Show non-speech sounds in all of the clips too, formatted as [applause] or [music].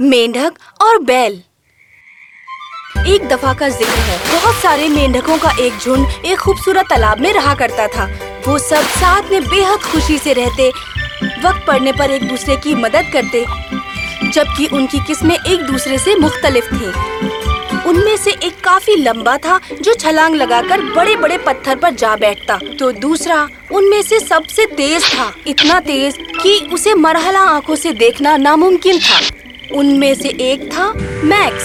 مینڈک اور بیل۔ ایک دفعہ کا ذکر ہے، بہت سارے مینڈکوں کا ایک جھنڈ ایک خوبصورت تالاب میں رہا کرتا تھا۔ وہ سب ساتھ میں بے حد خوشی سے رہتے، وقت پڑنے پر ایک دوسرے کی مدد کرتے، جبکہ ان کی قسمیں ایک دوسرے سے مختلف تھیں۔ ان میں سے ایک کافی لمبا تھا جو چھلانگ لگا کر بڑے بڑے پتھر پر جا بیٹھتا۔ تو دوسرا، ان میں سے سب سے تیز تھا۔ اتنا تیز کہ اسے مرحلہ آنکھوں سے دیکھنا ناممکن تھا۔ ان میں سے ایک تھا میکس،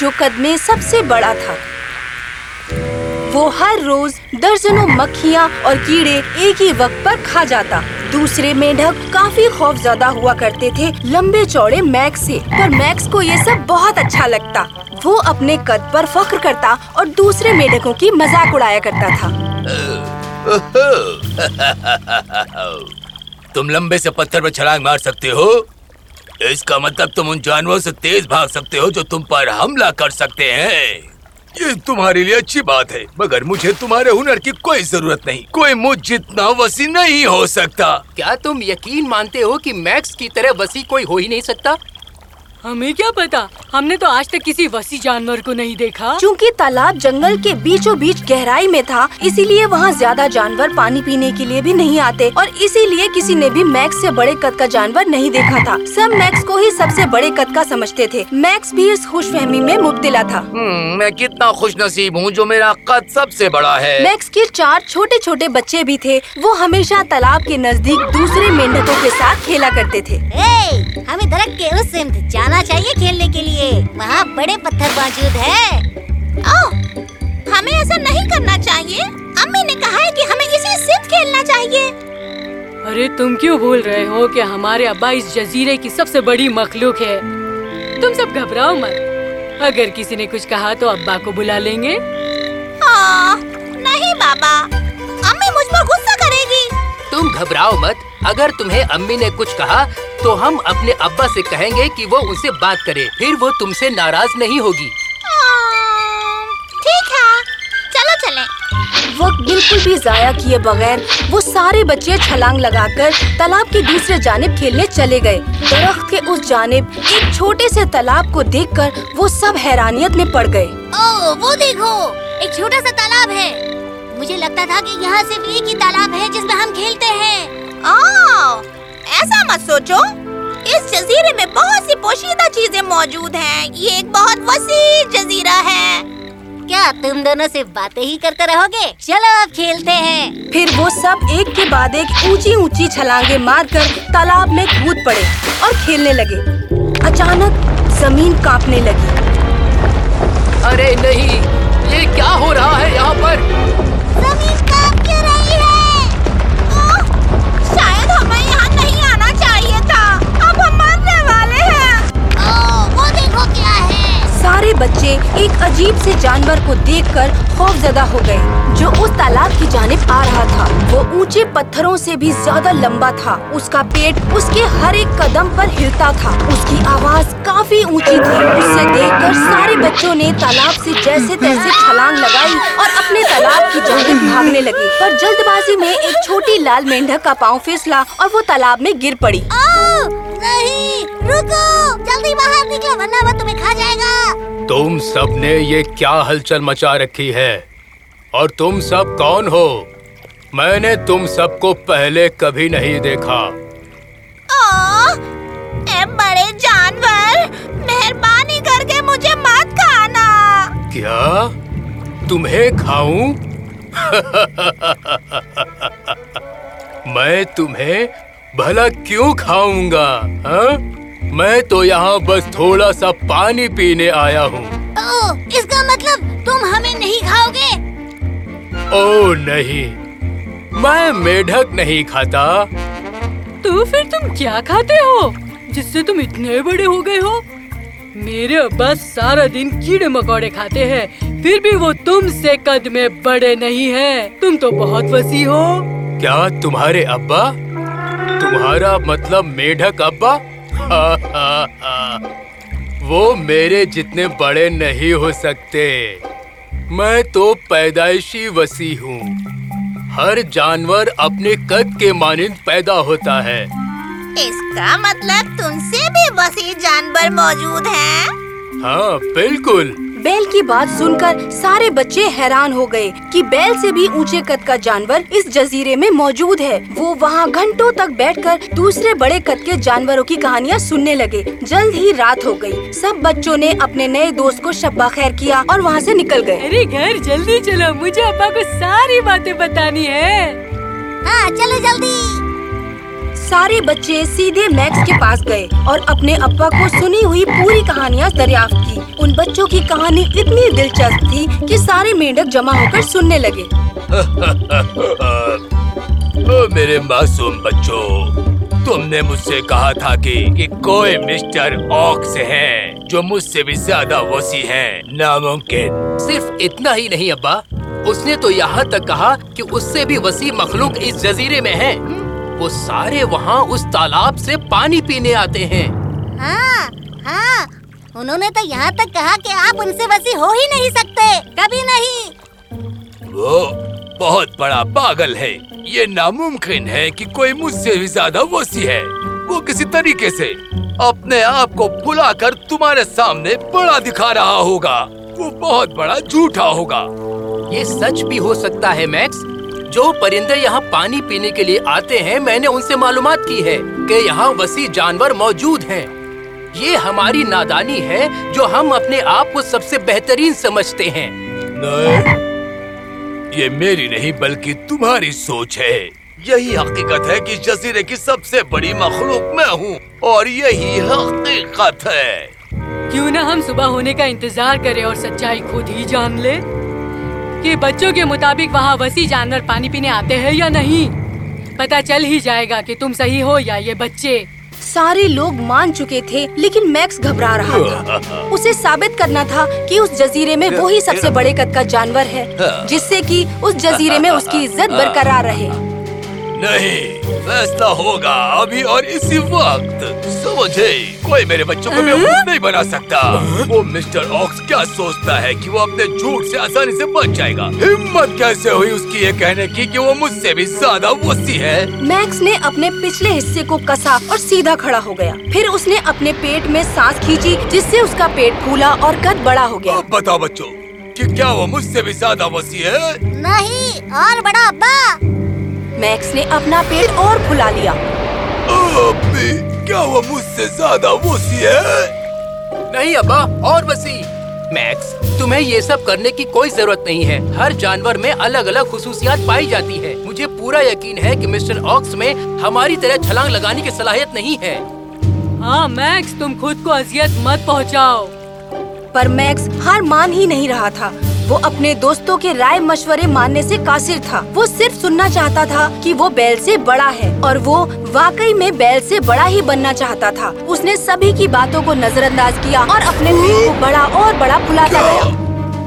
جو قد میں سب سے بڑا تھا۔ وہ ہر روز درجنوں مکھیاں اور کیڑے ایک ہی وقت پر کھا جاتا۔ دوسرے مینڈک کافی خوف زدہ ہوا کرتے تھے لمبے چوڑے میکس سے۔ پر میکس کو یہ سب بہت اچھا لگتا۔ وہ اپنے قد پر فخر کرتا اور دوسرے میڈکوں کی مذاق اڑایا کرتا تھا۔ [laughs] تم لمبے سے پتھر پر چھلانگ مار سکتے ہو؟ اس کا مطلب تم ان جانوروں سے تیز بھاگ سکتے ہو جو تم پر حملہ کر سکتے ہیں۔ یہ تمہارے لیے اچھی بات ہے، مگر مجھے تمہارے ہنر کی کوئی ضرورت نہیں۔ کوئی مجھ جتنا وسیع نہیں ہو سکتا۔ کیا تم یقین مانتے ہو کہ میکس کی طرح وسیع کوئی ہو ہی نہیں سکتا؟ ہمیں کیا پتا؟ ہم نے تو آج تک کسی وسیع جانور کو نہیں دیکھا۔ چونکہ تالاب جنگل کے بیچوں بیچ گہرائی میں تھا اسی لیے وہاں زیادہ جانور پانی پینے کے لیے بھی نہیں آتے اور اسی لیے کسی نے بھی میکس سے بڑے قد کا جانور نہیں دیکھا تھا۔ سب میکس کو ہی سب سے بڑے قد کا سمجھتے تھے۔ میکس بھی اس خوش فہمی میں مبتلا تھا۔ میں کتنا خوش نصیب ہوں جو میرا قد سب سے بڑا ہے۔ میکس کے چار چھوٹے چھوٹے بچے بھی تھے۔ وہ ہمیشہ تالاب کے نزدیک دوسرے مینڈکوں کے ساتھ کھیلا کرتے تھے۔ ہمیں درخت کے اس سمت جانا جانا چاہیے کھیلنے کے لیے۔ وہاں بڑے پتھر موجود ہے او ہمیں ایسا نہیں کرنا چاہیے۔ امی نے کہا ہے کہ ہمیں اسی سمت کھیلنا چاہیے۔ ارے تم کیوں بھول رہے ہو کہ ہمارے ابا اس جزیرے کی سب سے بڑی مخلوق ہے؟ تم سب گھبراؤ مت۔ اگر کسی نے کچھ کہا تو ابا کو بلا لیں گے۔ نہیں بابا۔ تم گھبراؤ مت۔ اگر تمہیں امی نے کچھ کہا تو ہم اپنے ابا سے کہیں گے کہ وہ ان سے بات کرے پھر وہ تم سے ناراض نہیں ہوگی۔ ٹھیک ہے۔ چلو چلیں۔ وقت بالکل بھی ضائع کیے بغیر وہ سارے بچے چھلانگ لگا کر تالاب کی دوسرے جانب کھیلنے چلے گئے۔ درخت کے اس جانب ایک چھوٹے سے تالاب کو دیکھ کر وہ سب حیرانیت میں پڑ گئے۔ اوہ وہ دیکھو ایک چھوٹا سا تالاب ہے۔ مجھے لگتا تھا کہ یہاں صرف ایک ہی تالاب ہے جس میں ہم کھیلتے ہیں۔ ایسا مت سوچو۔ اس جزیرے میں بہت سی پوشیدہ چیزیں موجود ہیں۔ یہ ایک بہت وسیع جزیرہ ہے۔ کیا تم دونوں سے باتیں ہی کرتے رہو گے؟ چلو اب کھیلتے ہیں۔ پھر وہ سب ایک کے بعد ایک اونچی اونچی چھلانگے مار کر تالاب میں کود پڑے اور کھیلنے لگے۔ اچانک زمین کانپنے لگی۔ ارے نہیں یہ کیا ہو رہا ہے یہاں پر؟ عجیب سے جانور کو دیکھ کر خوف زدہ ہو گئے۔ جو اس تالاب کی جانب آ رہا تھا، وہ اونچے پتھروں سے بھی زیادہ لمبا تھا۔ اس کا پیٹ اس کے ہر ایک قدم پر ہلتا تھا۔ اس کی آواز کافی اونچی تھی۔ اسے دیکھ کر سارے بچوں نے تالاب سے جیسے تیسے چھلانگ لگائی اور اپنے تالاب کی جانب بھاگنے لگے۔ پر جلد بازی میں ایک چھوٹی لال مینڈک کا پاؤں پھسلا اور وہ تالاب میں گر پڑی۔ نہیں! رکو! جلدی باہر نکلو ورنہ وہ تمہیں کھا جائے گا۔ تم سب نے یہ کیا ہلچل مچا رکھی ہے؟ اور تم سب کون ہو؟ میں نے تم سب کو پہلے کبھی نہیں دیکھا۔ اے بڑے جانور مہربانی کر کے مجھے مت کھانا۔ کیا؟ تمہیں کھاؤں؟ [laughs] میں تمہیں بھلا کیوں کھاؤں گا ہاں؟ میں تو یہاں بس تھوڑا سا پانی پینے آیا ہوں۔ او, اس کا مطلب تم ہمیں نہیں کھاؤ گے او نہیں۔ میں میڈھک نہیں کھاتا۔ تو پھر تم کیا کھاتے ہو؟ جس سے تم اتنے بڑے ہو گئے ہو؟ میرے ابا سارا دن کیڑے مکوڑے کھاتے ہیں پھر بھی وہ تم سے قد میں بڑے نہیں ہیں۔ تم تو بہت وسیع ہو۔ کیا تمہارے ابا؟ تمہارا مطلب میڈھک ابا؟ [laughs] وہ میرے جتنے بڑے نہیں ہو سکتے۔ میں تو پیدائشی وسیع ہوں۔ ہر جانور اپنے قد کے مانند پیدا ہوتا ہے۔ اس کا مطلب تم سے بھی وسیع جانور موجود ہیں۔ ہاں بالکل۔ بیل کی بات سن کر سارے بچے حیران ہو گئے کہ بیل سے بھی اونچے قد کا جانور اس جزیرے میں موجود ہے۔ وہ وہاں گھنٹوں تک بیٹھ کر دوسرے بڑے قد کے جانوروں کی کہانیاں سننے لگے۔ جلد ہی رات ہو گئی۔ سب بچوں نے اپنے نئے دوست کو شبا خیر کیا اور وہاں سے نکل گئے۔ ارے گھر جلدی چلو۔ مجھے ابا کو ساری باتیں بتانی ہے ہاں چلو جلدی۔ سارے بچے سیدھے میکس کے پاس گئے اور اپنے ابا کو سنی ہوئی پوری کہانیاں دریافت کی۔ ان بچوں کی کہانی اتنی دلچسپ تھی کہ سارے مینڈک جمع ہو کر سننے لگے۔ [laughs] میرے معصوم بچوں، تم نے مجھ سے کہا تھا کہ کوئی مسٹر آکس ہے جو مجھ سے بھی زیادہ وسیع ہے ناممکن۔ صرف اتنا ہی نہیں ابا، اس نے تو یہاں تک کہا کہ اس سے بھی وسیع مخلوق اس جزیرے میں ہے۔ وہ سارے وہاں اس تالاب سے پانی پینے آتے ہیں۔ ہاں ہاں انہوں نے تو یہاں تک کہا کہ آپ ان سے وسیع ہو ہی نہیں سکتے کبھی نہیں۔ وہ بہت بڑا پاگل ہے۔ یہ ناممکن ہے کہ کوئی مجھ سے بھی زیادہ وسیع ہے۔ وہ کسی طریقے سے اپنے آپ کو بلا کر تمہارے سامنے بڑا دکھا رہا ہوگا۔ وہ بہت بڑا جھوٹا ہوگا۔ یہ سچ بھی ہو سکتا ہے میکس۔ جو پرندے یہاں پانی پینے کے لیے آتے ہیں میں نے ان سے معلومات کی ہے کہ یہاں وسیع جانور موجود ہیں۔ یہ ہماری نادانی ہے جو ہم اپنے آپ کو سب سے بہترین سمجھتے ہیں۔ یہ میری نہیں بلکہ تمہاری سوچ ہے۔ یہی حقیقت ہے کہ جزیرے کی سب سے بڑی مخلوق میں ہوں اور یہی حقیقت ہے۔ کیوں نہ ہم صبح ہونے کا انتظار کریں اور سچائی خود ہی جان لے کہ بچوں کے مطابق وہاں وسیع جانور پانی پینے آتے ہیں یا نہیں؟ پتا چل ہی جائے گا کہ تم صحیح ہو یا یہ بچے۔ سارے لوگ مان چکے تھے لیکن میکس گھبرا رہا تھا۔ [laughs] اسے ثابت کرنا تھا کہ اس جزیرے میں وہی سب سے بڑے قد کا جانور ہے جس سے کہ اس جزیرے میں اس کی عزت برقرار رہے۔ نہیں فیصلہ ہوگا ابھی اور اسی وقت۔ سمجھے؟ کوئی میرے بچوں کو بیوقوف ہاں؟ نہیں بنا سکتا۔ ہاں؟ وہ مسٹر آکس کیا سوچتا ہے کہ وہ اپنے جھوٹ سے آسانی سے بچ جائے گا؟ ہمت کیسے ہوئی اس کی یہ کہنے کی کہ وہ مجھ سے بھی زیادہ وسیع ہے؟ میکس نے اپنے پچھلے حصے کو کسا اور سیدھا کھڑا ہو گیا۔ پھر اس نے اپنے پیٹ میں سانس کھینچی جس سے اس کا پیٹ پھولا اور قد بڑا ہو گیا۔ بتاؤ بچوں کہ کیا وہ مجھ سے بھی زیادہ وسیع ہے؟ نہیں اور بڑا ابا۔ میکس نے اپنا پیٹ اور پھلا لیا۔ کیا وہ مجھ سے؟ زیادہ وسیع ہے۔ نہیں ابا اور وسیع۔ میکس تمہیں یہ سب کرنے کی کوئی ضرورت نہیں ہے۔ ہر جانور میں الگ الگ خصوصیات پائی جاتی ہے مجھے پورا یقین ہے کہ مسٹر آکس میں ہماری طرح چھلانگ لگانے کی صلاحیت نہیں ہے۔ ہاں میکس تم خود کو اذیت مت پہنچاؤ۔ پر میکس ہار مان ہی نہیں رہا تھا۔ وہ اپنے دوستوں کے رائے مشورے ماننے سے قاصر تھا۔ وہ صرف سننا چاہتا تھا کہ وہ بیل سے بڑا ہے اور وہ واقعی میں بیل سے بڑا ہی بننا چاہتا تھا۔ اس نے سبھی کی باتوں کو نظر انداز کیا اور اپنے پیٹ کو بڑا اور بڑا پھلاتا گیا۔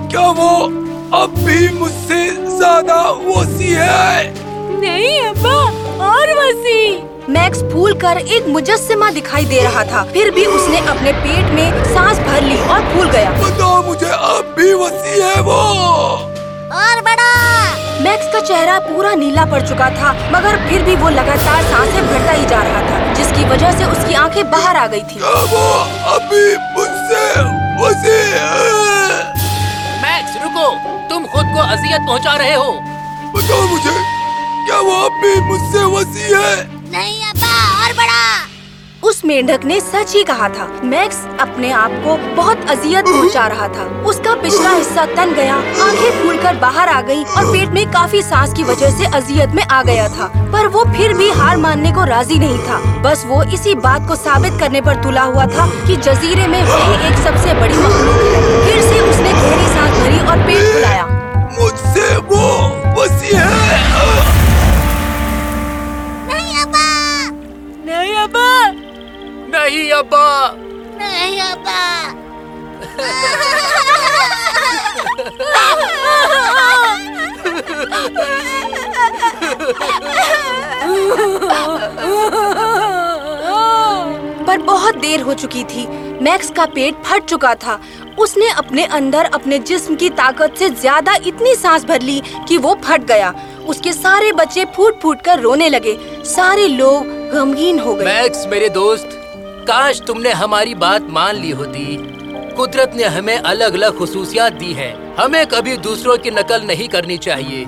کیا وہ اب بھی مجھ سے زیادہ وسیع ہے؟ نہیں ابا اور وسیع۔ میکس پھول کر ایک مجسمہ دکھائی دے رہا تھا۔ پھر بھی اس نے اپنے پیٹ میں سانس بھر لی اور پھول گیا۔ بتاؤ مجھے اب بھی وسیع ہے وہ؟ اور بڑا۔ میکس کا چہرہ پورا نیلا پڑ چکا تھا مگر پھر بھی وہ لگاتار سانسیں بھرتا ہی جا رہا تھا جس کی وجہ سے اس کی آنکھیں باہر آ گئی تھی میکس رکو تم خود کو اذیت پہنچا رہے ہو۔ بتاؤ مجھے کیا وہ اب بھی مجھ سے وسیع ہے؟ نہیں ابا اور بڑا۔ اس مینڈک نے سچ ہی کہا تھا۔ میکس اپنے آپ کو بہت اذیت پہنچا رہا تھا۔ اس کا پچھلا حصہ تن گیا، آنکھیں پھول کر باہر آ گئی اور پیٹ میں کافی سانس کی وجہ سے اذیت میں آ گیا تھا۔ پر وہ پھر بھی ہار ماننے کو راضی نہیں تھا۔ بس وہ اسی بات کو ثابت کرنے پر تلا ہوا تھا کہ جزیرے میں وہی ایک سب سے بڑی مخلوق ہے۔ پھر سے پر بہت دیر ہو چکی تھی۔ میکس کا پیٹ پھٹ چکا تھا۔ اس نے اپنے اندر اپنے جسم کی طاقت سے زیادہ اتنی سانس بھر لی کہ وہ پھٹ گیا۔ اس کے سارے بچے پھوٹ پھوٹ کر رونے لگے۔ سارے لوگ غمگین ہو گئے۔ میکس، میرے دوست، کاش تم نے ہماری بات مان لی ہوتی۔ قدرت نے ہمیں الگ الگ خصوصیات دی ہیں۔ ہمیں کبھی دوسروں کی نقل نہیں کرنی چاہیے۔